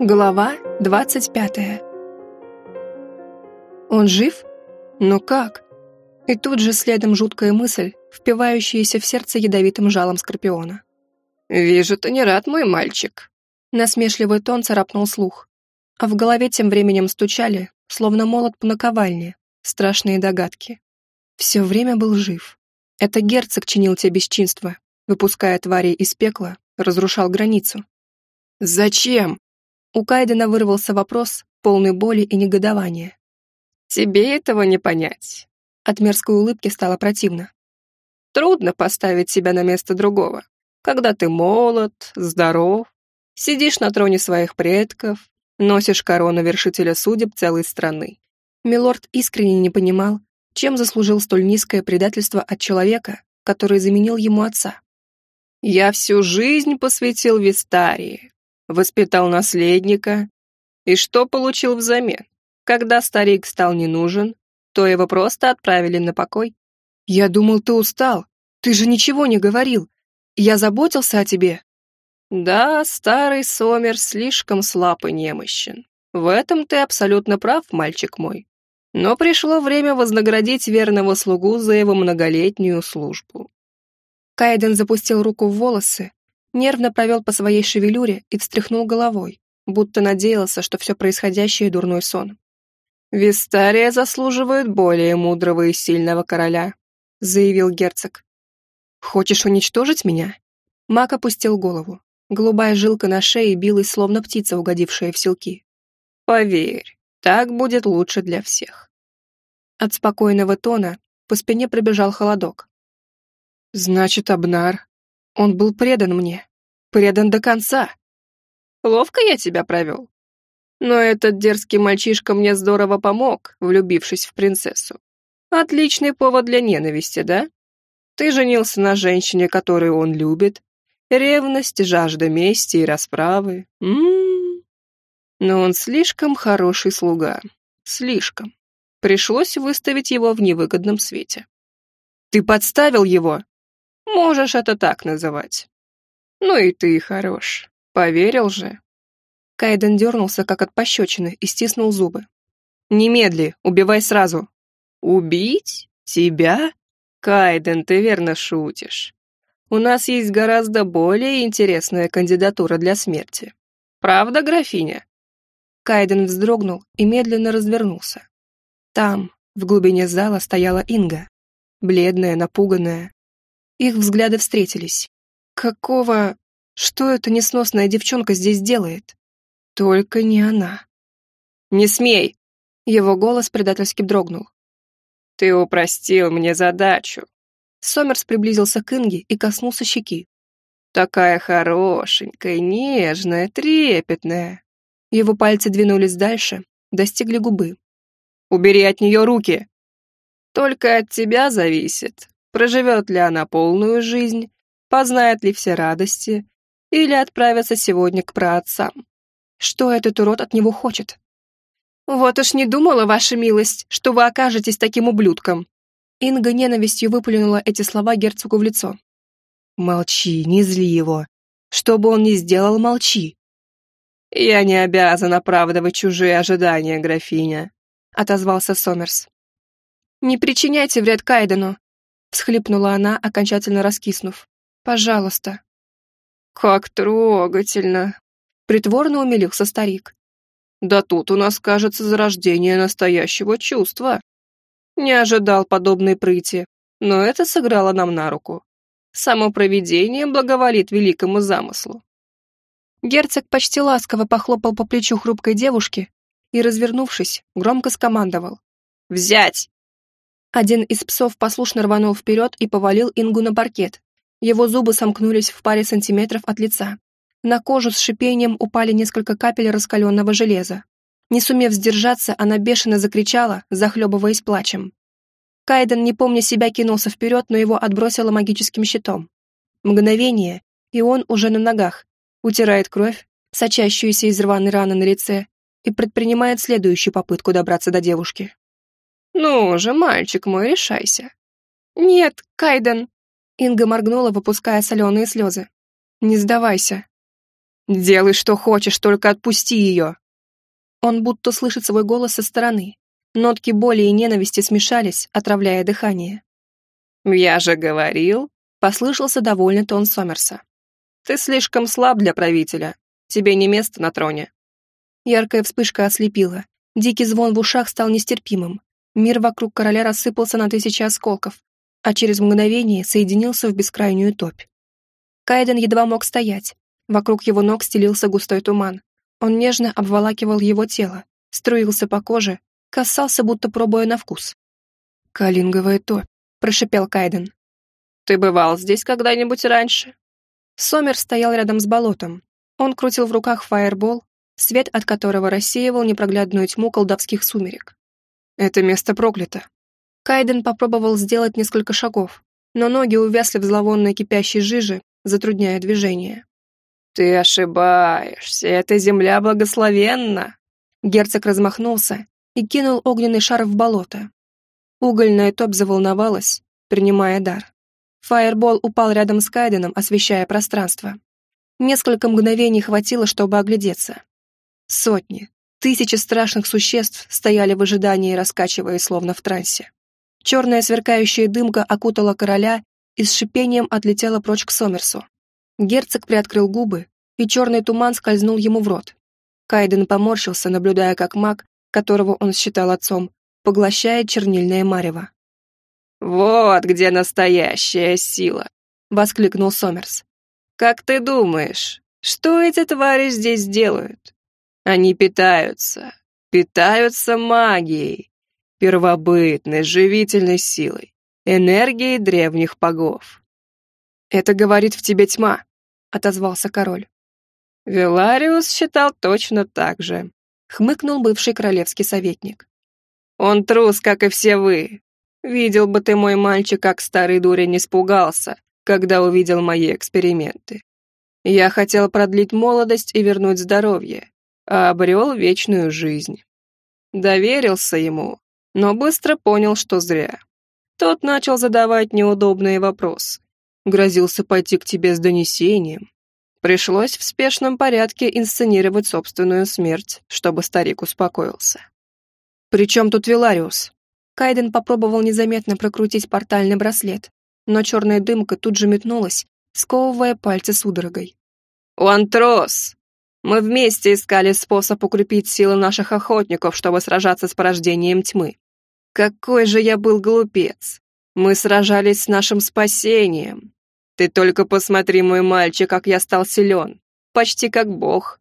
Глава 25 Он жив? Но как? И тут же следом жуткая мысль, впивающаяся в сердце ядовитым жалом скорпиона. «Вижу, ты не рад, мой мальчик». Насмешливый тон царапнул слух, а в голове тем временем стучали, словно молот по наковальне, страшные догадки. Все время был жив. Это герцог чинил те бесчинства, выпуская тварей из пекла, разрушал границу. «Зачем?» У Кайдена вырвался вопрос, полный боли и негодования. «Тебе этого не понять». От мерзкой улыбки стало противно. «Трудно поставить себя на место другого, когда ты молод, здоров, сидишь на троне своих предков, носишь корону вершителя судеб целой страны». Милорд искренне не понимал, чем заслужил столь низкое предательство от человека, который заменил ему отца. Я всю жизнь посвятил Вистарии, воспитал наследника. И что получил взамен? Когда старик стал не нужен, то его просто отправили на покой. Я думал, ты устал. Ты же ничего не говорил. Я заботился о тебе. Да, старый Сомер слишком слаб и немощен. В этом ты абсолютно прав, мальчик мой. Но пришло время вознаградить верного слугу за его многолетнюю службу. Кайден запустил руку в волосы, нервно провел по своей шевелюре и встряхнул головой, будто надеялся, что все происходящее — дурной сон. «Вистария заслуживает более мудрого и сильного короля», — заявил герцог. «Хочешь уничтожить меня?» Мак опустил голову. Голубая жилка на шее билась, словно птица, угодившая в селки. «Поверь, так будет лучше для всех». От спокойного тона по спине пробежал холодок. Значит, Абнар. Он был предан мне. Предан до конца. Ловко я тебя провел. Но этот дерзкий мальчишка мне здорово помог, влюбившись в принцессу. Отличный повод для ненависти, да? Ты женился на женщине, которую он любит. Ревность, жажда мести и расправы. М -м -м. Но он слишком хороший слуга. Слишком. Пришлось выставить его в невыгодном свете. «Ты подставил его!» Можешь это так называть. Ну и ты хорош. Поверил же. Кайден дернулся, как от пощечины, и стиснул зубы. «Немедли, убивай сразу». «Убить? Тебя? Кайден, ты верно шутишь. У нас есть гораздо более интересная кандидатура для смерти. Правда, графиня?» Кайден вздрогнул и медленно развернулся. Там, в глубине зала, стояла Инга. Бледная, напуганная, их взгляды встретились. Какого... Что эта несносная девчонка здесь делает? Только не она. «Не смей!» Его голос предательски дрогнул. «Ты упростил мне задачу». Сомерс приблизился к Инге и коснулся щеки. «Такая хорошенькая, нежная, трепетная». Его пальцы двинулись дальше, достигли губы. «Убери от нее руки!» «Только от тебя зависит, Проживет ли она полную жизнь, познает ли все радости, или отправится сегодня к праотцам. Что этот урод от него хочет? Вот уж не думала, ваша милость, что вы окажетесь таким ублюдком. Инга ненавистью выплюнула эти слова герцогу в лицо. Молчи, не зли его. Что бы он ни сделал, молчи. Я не обязан оправдывать чужие ожидания, графиня, отозвался Сомерс. Не причиняйте вред Кайдену всхлипнула она, окончательно раскиснув. «Пожалуйста». «Как трогательно!» Притворно умилился старик. «Да тут у нас, кажется, зарождение настоящего чувства. Не ожидал подобной прыти, но это сыграло нам на руку. Само провидение благоволит великому замыслу». Герцог почти ласково похлопал по плечу хрупкой девушки и, развернувшись, громко скомандовал. «Взять!» Один из псов послушно рванул вперед и повалил Ингу на паркет. Его зубы сомкнулись в паре сантиметров от лица. На кожу с шипением упали несколько капель раскаленного железа. Не сумев сдержаться, она бешено закричала, захлебываясь плачем. Кайден, не помня себя, кинулся вперед, но его отбросило магическим щитом. Мгновение, и он уже на ногах, утирает кровь, сочащуюся из рваной раны на лице, и предпринимает следующую попытку добраться до девушки. «Ну же, мальчик мой, решайся». «Нет, Кайден!» Инга моргнула, выпуская соленые слезы. «Не сдавайся». Делай, что хочешь, только отпусти ее!» Он будто слышит свой голос со стороны. Нотки боли и ненависти смешались, отравляя дыхание. «Я же говорил!» — послышался довольный тон Сомерса. «Ты слишком слаб для правителя. Тебе не место на троне». Яркая вспышка ослепила. Дикий звон в ушах стал нестерпимым. Мир вокруг короля рассыпался на тысячи осколков, а через мгновение соединился в бескрайнюю топь. Кайден едва мог стоять. Вокруг его ног стелился густой туман. Он нежно обволакивал его тело, струился по коже, касался, будто пробуя на вкус. «Калинговая топь», — прошипел Кайден. «Ты бывал здесь когда-нибудь раньше?» Сомер стоял рядом с болотом. Он крутил в руках фаербол, свет от которого рассеивал непроглядную тьму колдовских сумерек. «Это место проклято». Кайден попробовал сделать несколько шагов, но ноги увязли в зловонной кипящей жиже, затрудняя движение. «Ты ошибаешься, эта земля благословенна!» Герцог размахнулся и кинул огненный шар в болото. Угольная топ заволновалась, принимая дар. Фаербол упал рядом с Кайденом, освещая пространство. Несколько мгновений хватило, чтобы оглядеться. Сотни, тысячи страшных существ стояли в ожидании, раскачиваясь словно в трансе. Черная сверкающая дымка окутала короля и с шипением отлетела прочь к Сомерсу. Герцог приоткрыл губы, и черный туман скользнул ему в рот. Кайден поморщился, наблюдая, как маг, которого он считал отцом, поглощает чернильное марево. «Вот где настоящая сила!» — воскликнул Сомерс. «Как ты думаешь, что эти твари здесь делают? Они питаются, питаются магией, первобытной, живительной силой, энергией древних богов. «Это говорит в тебе тьма», — отозвался король. Велариус считал точно так же, хмыкнул бывший королевский советник. Он трус, как и все вы. Видел бы ты, мой мальчик, как старый дурень испугался, когда увидел мои эксперименты. Я хотел продлить молодость и вернуть здоровье, а обрел вечную жизнь. Доверился ему, но быстро понял, что зря. Тот начал задавать неудобные вопросы грозился пойти к тебе с донесением. Пришлось в спешном порядке инсценировать собственную смерть, чтобы старик успокоился. «При чем тут Вилариус?» Кайден попробовал незаметно прокрутить портальный браслет, но черная дымка тут же метнулась, сковывая пальцы судорогой. «Уантрос! Мы вместе искали способ укрепить силы наших охотников, чтобы сражаться с порождением тьмы. Какой же я был глупец! Мы сражались с нашим спасением, ты только посмотри, мой мальчик, как я стал силен. Почти как бог.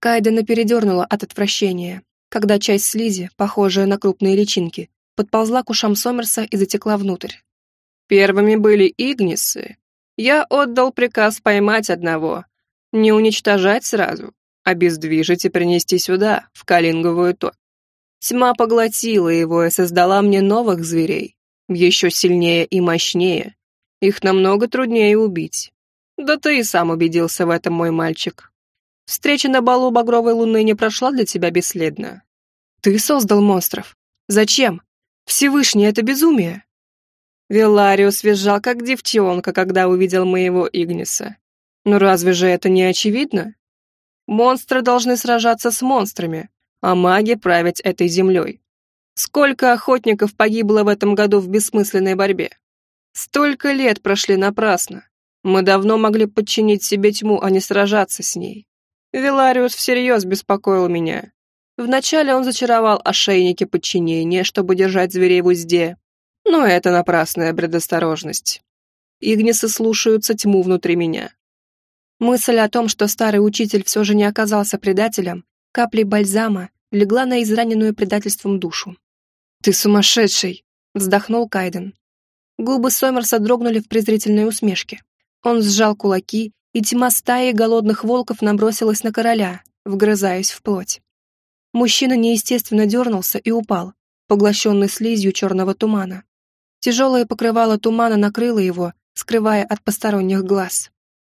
Кайдена передернула от отвращения, когда часть слизи, похожая на крупные личинки, подползла к ушам Сомерса и затекла внутрь. Первыми были Игнисы. Я отдал приказ поймать одного. Не уничтожать сразу, обездвижить и принести сюда, в Калинговую топь. Тьма поглотила его и создала мне новых зверей, еще сильнее и мощнее, их намного труднее убить. Да ты и сам убедился в этом, мой мальчик. Встреча на балу Багровой Луны не прошла для тебя бесследно. Ты создал монстров. Зачем? Всевышний — это безумие. Велариус визжал, как девчонка, когда увидел моего Игниса. Но разве же это не очевидно? Монстры должны сражаться с монстрами, а маги править этой землей. Сколько охотников погибло в этом году в бессмысленной борьбе? Столько лет прошли напрасно. Мы давно могли подчинить себе тьму, а не сражаться с ней. Вилариус всерьез беспокоил меня. Вначале он зачаровал ошейники подчинения, чтобы держать зверей в узде. Но это напрасная предосторожность. Игнисы слушаются тьму внутри меня. Мысль о том, что старый учитель все же не оказался предателем, каплей бальзама легла на израненную предательством душу. «Ты сумасшедший!» — вздохнул Кайден. Губы Сомерса дрогнули в презрительной усмешке. Он сжал кулаки, и тьма стаи голодных волков набросилась на короля, вгрызаясь в плоть. Мужчина неестественно дернулся и упал, поглощенный слизью черного тумана. Тяжелое покрывало тумана накрыло его, скрывая от посторонних глаз.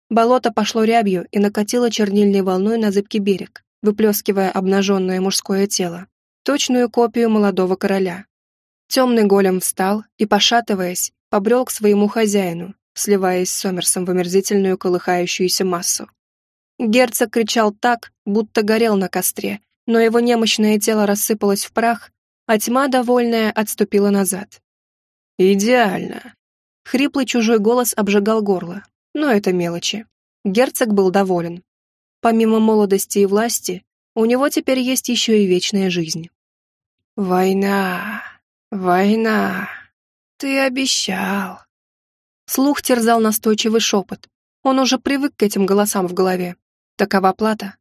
Болото пошло рябью и накатило чернильной волной на зыбкий берег, выплескивая обнаженное мужское тело, точную копию молодого короля. Темный голем встал и, пошатываясь, побрел к своему хозяину, сливаясь с Сомерсом в омерзительную колыхающуюся массу. Герцог кричал так, будто горел на костре, но его немощное тело рассыпалось в прах, а тьма, довольная, отступила назад. «Идеально!» Хриплый чужой голос обжигал горло, но это мелочи. Герцог был доволен. Помимо молодости и власти, у него теперь есть еще и вечная жизнь. «Война! Война! Ты обещал!» Слух терзал настойчивый шепот. Он уже привык к этим голосам в голове. Такова плата.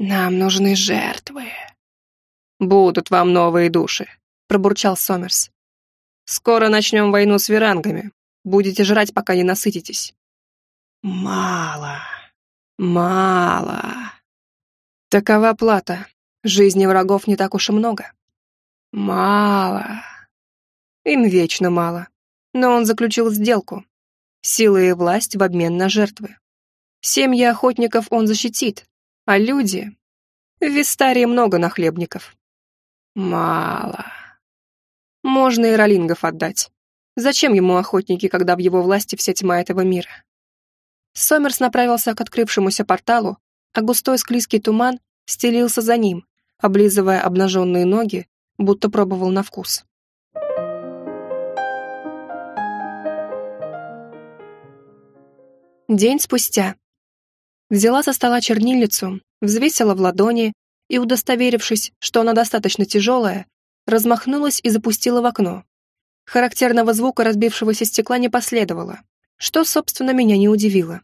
«Нам нужны жертвы». «Будут вам новые души», — пробурчал Сомерс. «Скоро начнем войну с верангами. Будете жрать, пока не насытитесь». «Мало, мало». Такова плата. Жизни врагов не так уж и много. Мало. Им вечно мало. Но он заключил сделку. Силы и власть в обмен на жертвы. Семьи охотников он защитит, а люди... В Вистарии много нахлебников. Мало. Можно и ролингов отдать. Зачем ему охотники, когда в его власти вся тьма этого мира? Сомерс направился к открывшемуся порталу, а густой склизкий туман стелился за ним, облизывая обнаженные ноги, будто пробовал на вкус. День спустя. Взяла со стола чернильницу, взвесила в ладони и, удостоверившись, что она достаточно тяжелая, размахнулась и запустила в окно. Характерного звука разбившегося стекла не последовало, что, собственно, меня не удивило.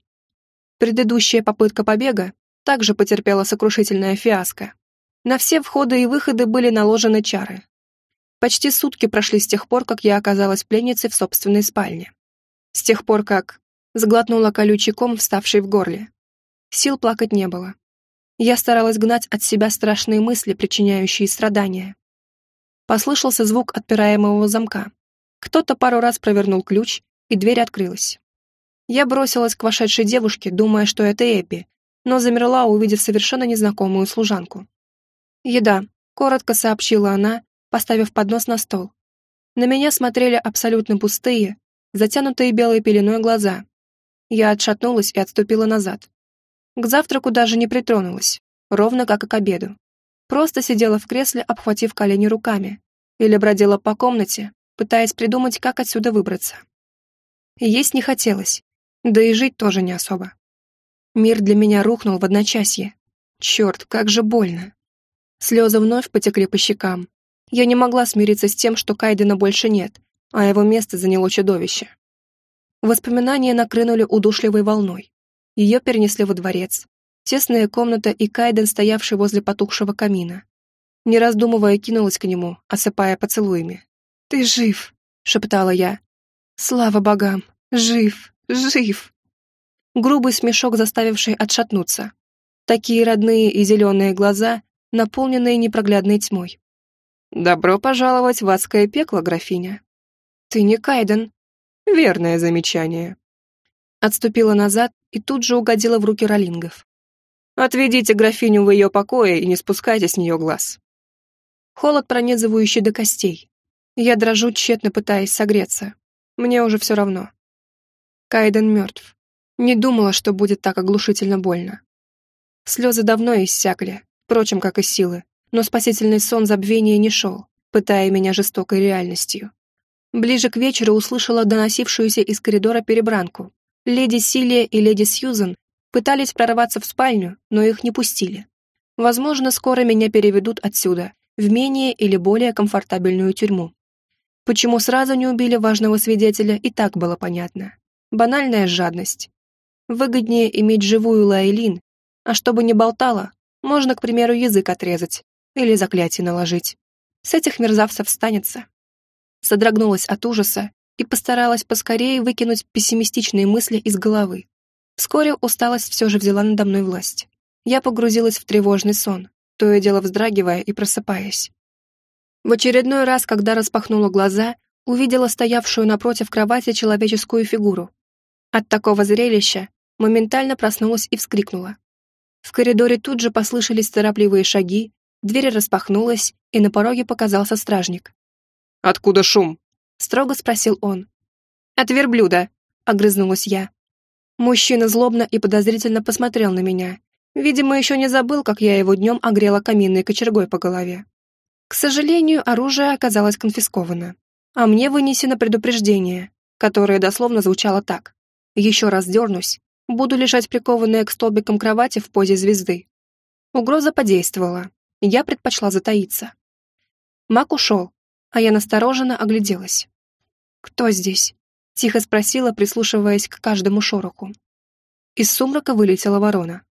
Предыдущая попытка побега также потерпела сокрушительная фиаско. На все входы и выходы были наложены чары. Почти сутки прошли с тех пор, как я оказалась пленницей в собственной спальне. С тех пор, как сглотнула колючий ком, вставший в горле. Сил плакать не было. Я старалась гнать от себя страшные мысли, причиняющие страдания. Послышался звук отпираемого замка. Кто-то пару раз провернул ключ, и дверь открылась. Я бросилась к вошедшей девушке, думая, что это Эбби, но замерла, увидев совершенно незнакомую служанку. «Еда», — коротко сообщила она, поставив поднос на стол. На меня смотрели абсолютно пустые, затянутые белой пеленой глаза. Я отшатнулась и отступила назад. К завтраку даже не притронулась, ровно как и к обеду. Просто сидела в кресле, обхватив колени руками, или бродила по комнате, пытаясь придумать, как отсюда выбраться. Есть не хотелось, да и жить тоже не особо. Мир для меня рухнул в одночасье. Черт, как же больно. Слезы вновь потекли по щекам. Я не могла смириться с тем, что Кайдена больше нет, а его место заняло чудовище. Воспоминания накрынули удушливой волной. Ее перенесли во дворец. Тесная комната и Кайден, стоявший возле потухшего камина. Не раздумывая, кинулась к нему, осыпая поцелуями. «Ты жив!» — шептала я. «Слава богам! Жив! Жив!» грубый смешок, заставивший отшатнуться. Такие родные и зеленые глаза, наполненные непроглядной тьмой. «Добро пожаловать в адское пекло, графиня». «Ты не Кайден». «Верное замечание». Отступила назад и тут же угодила в руки ролингов. «Отведите графиню в ее покое и не спускайте с нее глаз». Холод, пронизывающий до костей. Я дрожу, тщетно пытаясь согреться. Мне уже все равно. Кайден мертв. Не думала, что будет так оглушительно больно. Слезы давно иссякли, впрочем, как и силы, но спасительный сон забвения не шел, пытая меня жестокой реальностью. Ближе к вечеру услышала доносившуюся из коридора перебранку. Леди Силия и леди Сьюзен пытались прорваться в спальню, но их не пустили. Возможно, скоро меня переведут отсюда, в менее или более комфортабельную тюрьму. Почему сразу не убили важного свидетеля, и так было понятно. Банальная жадность. Выгоднее иметь живую Лайлин, а чтобы не болтала, можно, к примеру, язык отрезать или заклятие наложить. С этих мерзавцев станется. Содрогнулась от ужаса и постаралась поскорее выкинуть пессимистичные мысли из головы. Вскоре усталость все же взяла надо мной власть. Я погрузилась в тревожный сон, то и дело вздрагивая и просыпаясь. В очередной раз, когда распахнула глаза, увидела стоявшую напротив кровати человеческую фигуру. От такого зрелища моментально проснулась и вскрикнула. В коридоре тут же послышались торопливые шаги, дверь распахнулась, и на пороге показался стражник. «Откуда шум?» — строго спросил он. «От верблюда», — огрызнулась я. Мужчина злобно и подозрительно посмотрел на меня, Видимо, еще не забыл, как я его днем огрела каминной кочергой по голове. К сожалению, оружие оказалось конфисковано, а мне вынесено предупреждение, которое дословно звучало так. Еще раз дернусь, буду лежать прикованная к столбикам кровати в позе звезды. Угроза подействовала, я предпочла затаиться. Мак ушел, а я настороженно огляделась. «Кто здесь?» — тихо спросила, прислушиваясь к каждому шороху. Из сумрака вылетела ворона.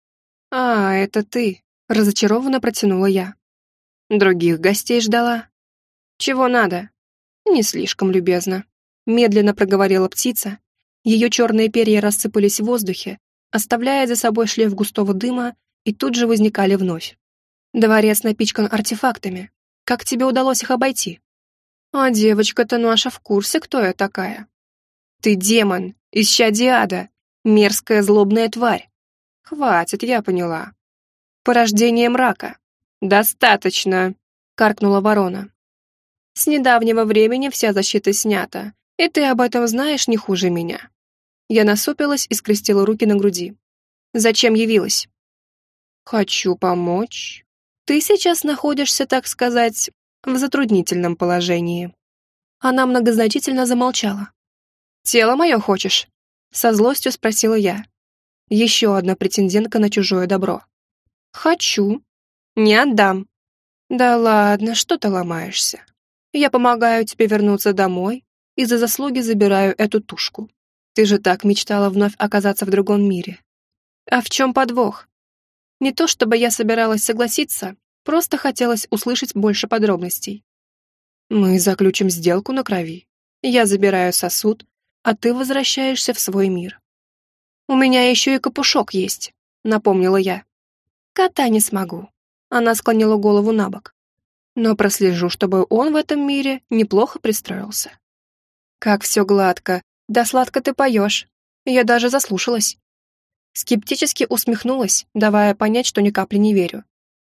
«А, это ты», — разочарованно протянула я. Других гостей ждала. «Чего надо?» «Не слишком любезно», — медленно проговорила птица. Ее черные перья рассыпались в воздухе, оставляя за собой шлейф густого дыма, и тут же возникали вновь. «Дворец напичкан артефактами. Как тебе удалось их обойти?» «А девочка-то наша в курсе, кто я такая». «Ты демон, исчадие ада, мерзкая злобная тварь. Хватит, я поняла. Порождение мрака. «Достаточно!» — каркнула ворона. «С недавнего времени вся защита снята, и ты об этом знаешь не хуже меня». Я насупилась и скрестила руки на груди. «Зачем явилась?» «Хочу помочь. Ты сейчас находишься, так сказать, в затруднительном положении». Она многозначительно замолчала. «Тело мое хочешь?» Со злостью спросила я. Еще одна претендентка на чужое добро. «Хочу», не отдам. Да ладно, что ты ломаешься? Я помогаю тебе вернуться домой и за заслуги забираю эту тушку. Ты же так мечтала вновь оказаться в другом мире. А в чем подвох? Не то чтобы я собиралась согласиться, просто хотелось услышать больше подробностей. Мы заключим сделку на крови. Я забираю сосуд, а ты возвращаешься в свой мир. У меня еще и капушок есть, напомнила я. Кота не смогу. Она склонила голову на бок. Но прослежу, чтобы он в этом мире неплохо пристроился. Как все гладко. Да сладко ты поешь. Я даже заслушалась. Скептически усмехнулась, давая понять, что ни капли не верю.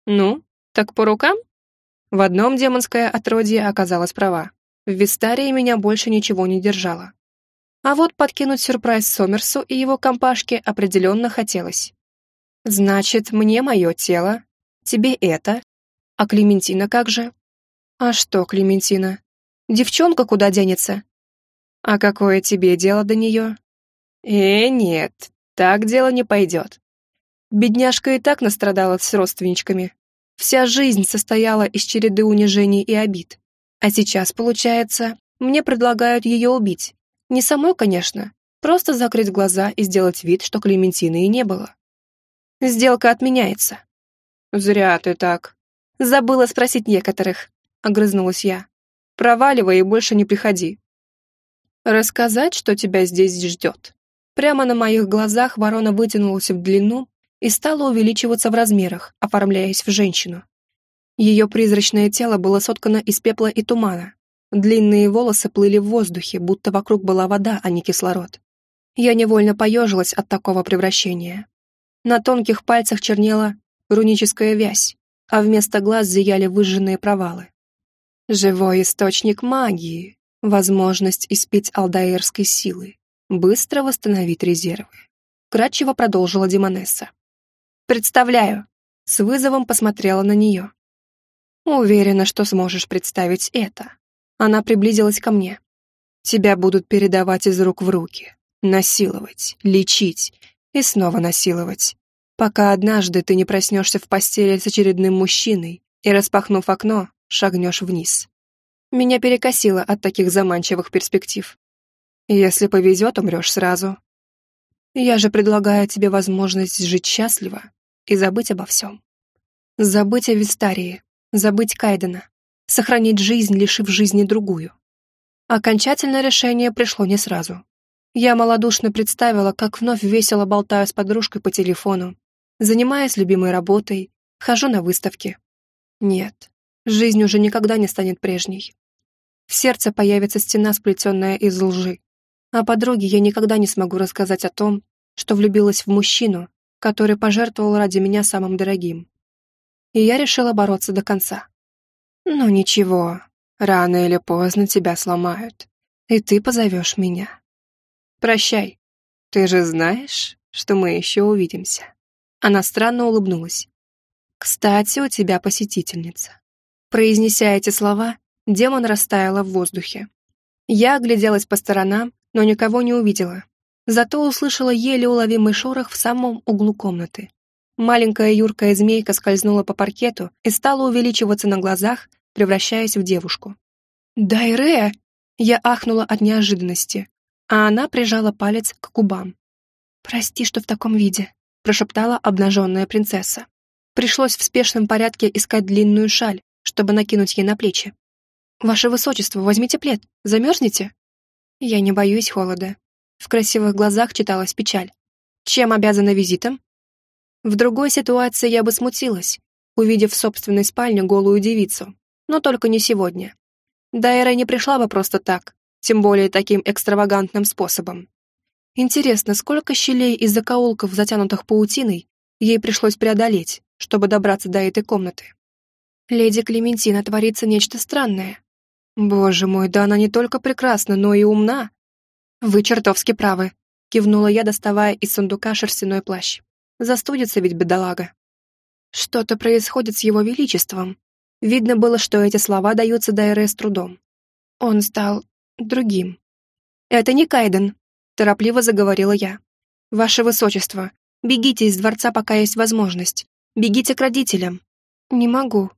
Ну, так по рукам? В одном демонское отродье оказалась права. В Вистарии меня больше ничего не держало. А вот подкинуть сюрприз Сомерсу и его компашке определенно хотелось. Значит, мне мое тело, Тебе это. А Клементина как же? А что, Клементина? Девчонка куда денется? А какое тебе дело до нее? Э, нет, так дело не пойдет. Бедняжка и так настрадалась с родственничками. Вся жизнь состояла из череды унижений и обид. А сейчас, получается, мне предлагают ее убить. Не самой, конечно, просто закрыть глаза и сделать вид, что Клементины и не было. Сделка отменяется. «Зря ты так». «Забыла спросить некоторых», — огрызнулась я. «Проваливай и больше не приходи». «Рассказать, что тебя здесь ждет?» Прямо на моих глазах ворона вытянулась в длину и стала увеличиваться в размерах, оформляясь в женщину. Ее призрачное тело было соткано из пепла и тумана. Длинные волосы плыли в воздухе, будто вокруг была вода, а не кислород. Я невольно поежилась от такого превращения. На тонких пальцах чернела руническая вязь, а вместо глаз зияли выжженные провалы. Живой источник магии, возможность испить алдаирской силы, быстро восстановить резервы. Кратчево продолжила Демонесса. «Представляю!» С вызовом посмотрела на нее. «Уверена, что сможешь представить это». Она приблизилась ко мне. «Тебя будут передавать из рук в руки, насиловать, лечить и снова насиловать пока однажды ты не проснешься в постели с очередным мужчиной и, распахнув окно, шагнешь вниз. Меня перекосило от таких заманчивых перспектив. Если повезет, умрешь сразу. Я же предлагаю тебе возможность жить счастливо и забыть обо всем. Забыть о Вистарии, забыть Кайдена, сохранить жизнь, лишив жизни другую. Окончательное решение пришло не сразу. Я малодушно представила, как вновь весело болтаю с подружкой по телефону, Занимаясь любимой работой, хожу на выставки. Нет, жизнь уже никогда не станет прежней. В сердце появится стена, сплетенная из лжи. А подруге я никогда не смогу рассказать о том, что влюбилась в мужчину, который пожертвовал ради меня самым дорогим. И я решила бороться до конца. Ну ничего, рано или поздно тебя сломают, и ты позовешь меня. Прощай. Ты же знаешь, что мы еще увидимся. Она странно улыбнулась. «Кстати, у тебя посетительница». Произнеся эти слова, демон растаяла в воздухе. Я огляделась по сторонам, но никого не увидела. Зато услышала еле уловимый шорох в самом углу комнаты. Маленькая юркая змейка скользнула по паркету и стала увеличиваться на глазах, превращаясь в девушку. «Дайре!» Я ахнула от неожиданности, а она прижала палец к губам. «Прости, что в таком виде», — прошептала обнаженная принцесса. Пришлось в спешном порядке искать длинную шаль, чтобы накинуть ей на плечи. «Ваше высочество, возьмите плед, замерзнете?» «Я не боюсь холода». В красивых глазах читалась печаль. «Чем обязана визитом?» В другой ситуации я бы смутилась, увидев в собственной спальне голую девицу, но только не сегодня. Дайра не пришла бы просто так, тем более таким экстравагантным способом. Интересно, сколько щелей из закоулков, затянутых паутиной, ей пришлось преодолеть, чтобы добраться до этой комнаты. Леди Клементина творится нечто странное. Боже мой, да она не только прекрасна, но и умна. Вы чертовски правы, кивнула я, доставая из сундука шерстяной плащ. Застудится ведь бедолага. Что-то происходит с его величеством, Видно было, что эти слова даются Дайре с трудом. Он стал другим. «Это не Кайден», — торопливо заговорила я. «Ваше высочество, бегите из дворца, пока есть возможность. Бегите к родителям». «Не могу.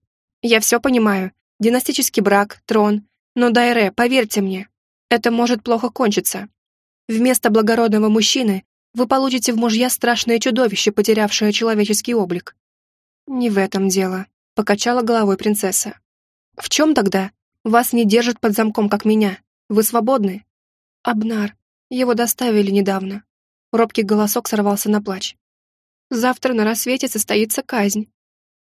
Я все понимаю. Династический брак, трон. Но, Дайре, поверьте мне, это может плохо кончиться. Вместо благородного мужчины вы получите в мужья страшное чудовище, потерявшее человеческий облик». «Не в этом дело», Покачала головой принцесса. «В чем тогда? Вас не держат под замком, как меня. Вы свободны?» «Абнар. Его доставили недавно». Робкий голосок сорвался на плач. «Завтра на рассвете состоится казнь».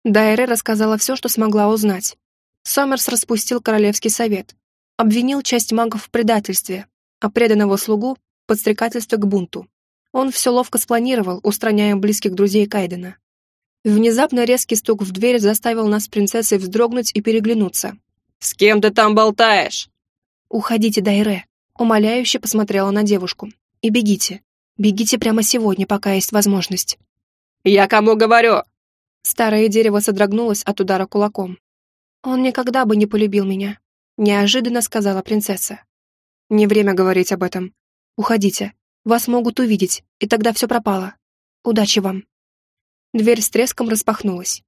Дайре рассказала все, что смогла узнать. Сомерс распустил Королевский совет, обвинил часть магов в предательстве, а преданного слугу — подстрекательство к бунту. Он все ловко спланировал, устраняя близких друзей Кайдена. Внезапно резкий стук в дверь заставил нас с принцессой вздрогнуть и переглянуться. «С кем ты там болтаешь?» «Уходите, Дайре», — умоляюще посмотрела на девушку. «И бегите. Бегите прямо сегодня, пока есть возможность». «Я кому говорю?» Старое дерево содрогнулось от удара кулаком. «Он никогда бы не полюбил меня», — неожиданно сказала принцесса. «Не время говорить об этом. Уходите. Вас могут увидеть, и тогда все пропало. Удачи вам». Дверь с треском распахнулась.